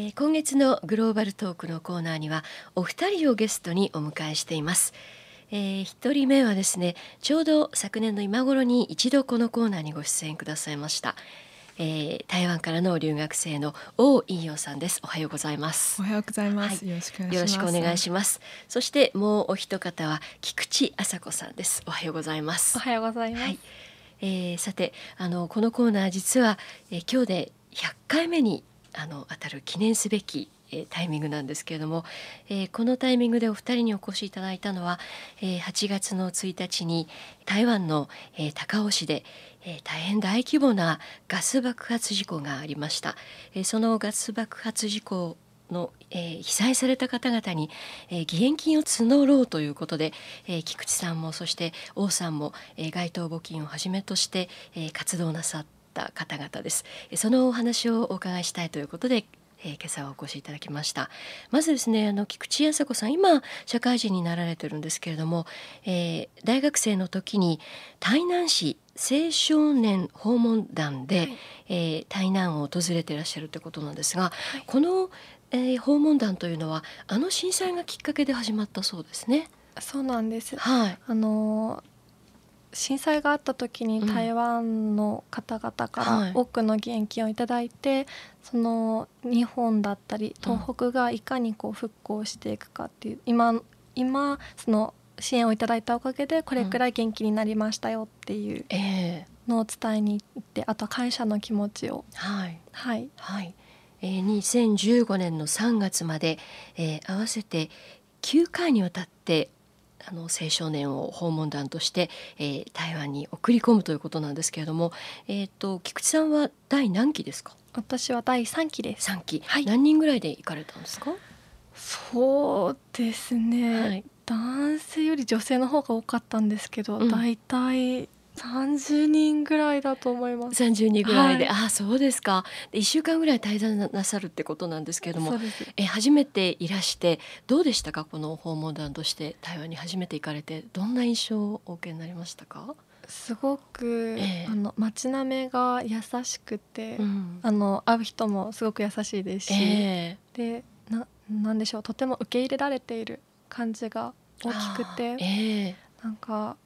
えー、今月のグローバルトークのコーナーにはお二人をゲストにお迎えしています。えー、1人目はですねちょうど昨年の今頃に一度このコーナーにご出演くださいました、えー、台湾からの留学生の王イヨさんです。おはようございます。おはようございます、はい、よろしくお願いします。そしてもうお一方は菊池麻子さんです。おはようございます。おはようございます、はい、えー、さてあのこのコーナー実は、えー、今日で100回目にあの当たる記念すべきえタイミングなんですけれども、えー、このタイミングでお二人にお越しいただいたのは、えー、8月の1日に台湾の、えー、高雄市で、えー、大変大規模なガス爆発事故がありました。えー、そのガス爆発事故の、えー、被災された方々に、えー、義援金を募ろうということで、えー、菊池さんもそして王さんも、えー、街頭募金をはじめとして、えー、活動なさった方々です。そのお話をお伺いしたいということでえー、今朝はお越しいただきましたまずですねあの菊池康子さん今社会人になられてるんですけれども、えー、大学生の時に台南市青少年訪問団で、はい、えー、台南を訪れていらっしゃるということなんですが、はい、この、えー、訪問団というのはあの震災がきっかけで始まったそうですね。そうなんです。はい。あの震災があった時に台湾の方々から多くの義援金を頂いて、はい、その日本だったり東北がいかにこう復興していくかっていう今今その支援をいただいたおかげでこれくらい元気になりましたよっていうのを伝えに行って、あとは感謝の気持ちを。はい、はい、はい。えー、2015年の3月まで、えー、合わせて9回にわたってあの青少年を訪問団として、えー、台湾に送り込むということなんですけれども、えーと、菊池さんは第何期ですか？私は第3期です。3期、はい、何人ぐらいで行かれたんですか？そうですね、はい、男性より女性の方が多かったんですけど、うん、大体30人ぐらいだと思います。30人ぐらいで、はい、あそうですか。1週間ぐらい滞在なさるってことなんですけれども。え初めていらしてどうでしたか？この訪問団として台湾に初めて行かれて。どんな印象をお受けになりましたか？すごく、えー、あの街並みが優しくて、うん、あの会う人もすごく優しいですし、えー、でななんでしょう。とても受け入れられている感じが大きくて、えー、なんか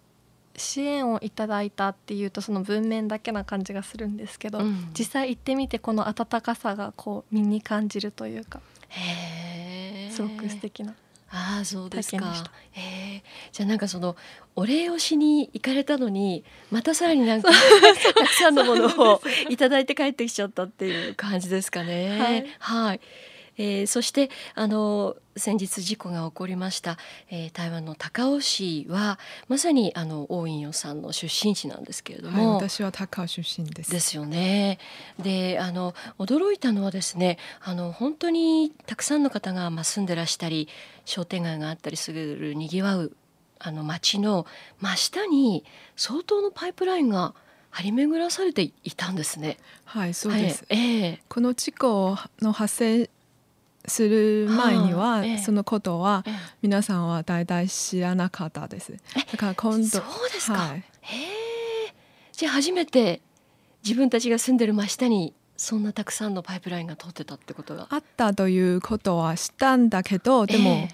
支援をいただいたっていうとその文面だけな感じがするんですけど、うん、実際行ってみてこの温かさがこう身に感じるというかすごく素敵なああそうですか。えじゃあなんかそのお礼をしに行かれたのにまたさらになんか たくさんのものをいただいて帰ってきちゃったっていう感じですかね。はい、はいえー、そしてあの先日事故が起こりました、えー、台湾の高雄市はまさにあの大院さんの出身地なんですけれども、はい、私は高雄出身ですですよねであの驚いたのはですねあの本当にたくさんの方が、まあ、住んでらしたり商店街があったりするにぎわうあの町の真下に相当のパイプラインが張り巡らされていたんですね。はいそうです。はい、えー、この事故の発生する前には、はあ、そのことは皆さんは大体知らなかったです。だから今度そうですか、はい、へえ。じゃあ初めて自分たちが住んでる真下にそんなたくさんのパイプラインが通ってたってことがあったということはしたんだけどでも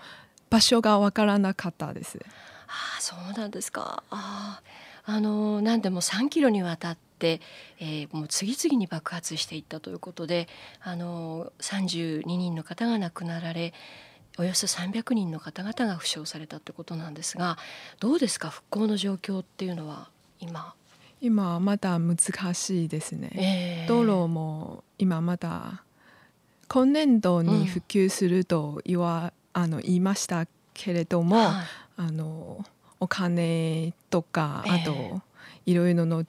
場所がわからなかったです。ああそうなんですか。ああの何でも3キロにわたって、えー、もう次々に爆発していったということであの32人の方が亡くなられおよそ300人の方々が負傷されたってことなんですがどうですか復興の状況っていうのは今。今まだ難しいですね、えー、道路も今まだ今年度に普及すると言わ、うん、あの言いましたけれども、はい、あのお金とかあと、いろいろの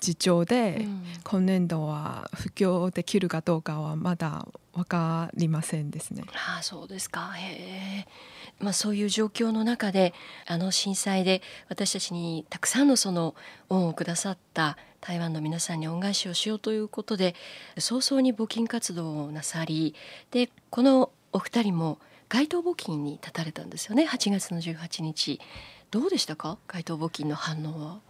事情で、今年度は布教できるかどうかはまだ分かりませんですね。ああそうですか。へえ、まあ、そういう状況の中であの震災で私たちにたくさんのその恩をくださった台湾の皆さんに恩返しをしようということで早々に募金活動をなさりでこのお二人も街頭募金に立たれたんですよね。8月の18日。どうでしたか？街頭募金の反応は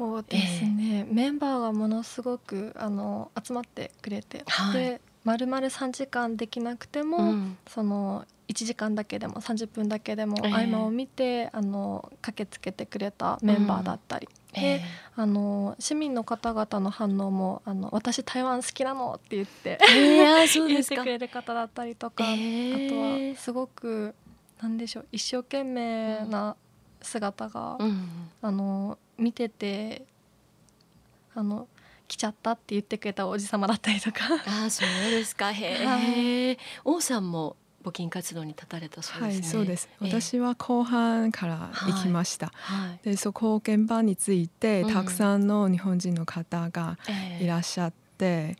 そうですね、えー、メンバーがものすごくあの集まってくれて、はい、で丸々3時間できなくても、うん、その1時間だけでも30分だけでも合間を見て、えー、あの駆けつけてくれたメンバーだったり、うん、で、えー、あの市民の方々の反応も「あの私台湾好きなの」って言って、えー、言ってくれる方だったりとか、あとはすごくなんでしょう一生懸命な姿が、うん、あの見ててあの来ちゃったって言ってくれたおじ様だったりとか。あそうですか。へえ、はい、王さんも募金活動に立たれたそうです、ね、はい、そうです。私は後半から行きました。はいはい、で、そこ現場について、たくさんの日本人の方がいらっしゃって、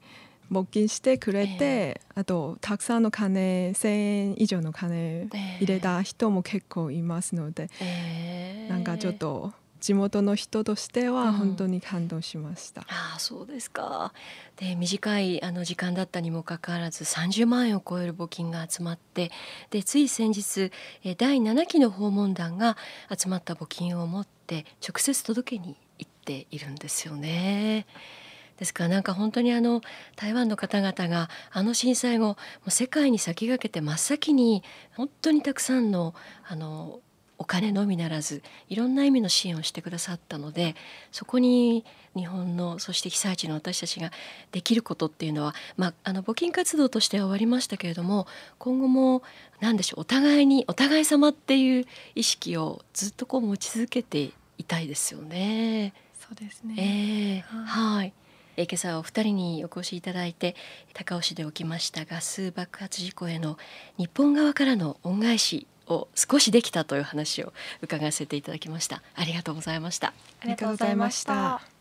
うん、募金してくれて、えー、あとたくさんの金、1000円以上の金入れた人も結構いますので、えー、なんかちょっと地元の人としては本当に感動しました。うん、あそうですかで短いあの時間だったにもかかわらず30万円を超える募金が集まってでつい先日第7期の訪問団が集まった募金を持って直接届けに行っているんですよね。ですからなんか本当にあの台湾の方々があの震災後もう世界に先駆けて真っ先に本当にたくさんのあのお金のみならずいろんな意味の支援をしてくださったのでそこに日本のそして被災地の私たちができることっていうのは、まあ、あの募金活動としては終わりましたけれども今後も何でしょうお互いにお互い様っていう意識をずっとこう持ち続けていたいですよね。そうですね、えー、はい。え今朝はお二人にお越しいただいて高尾市で起きましたガス爆発事故への日本側からの恩返しを少しできたという話を伺わせていただきました。ありがとうございました。ありがとうございました。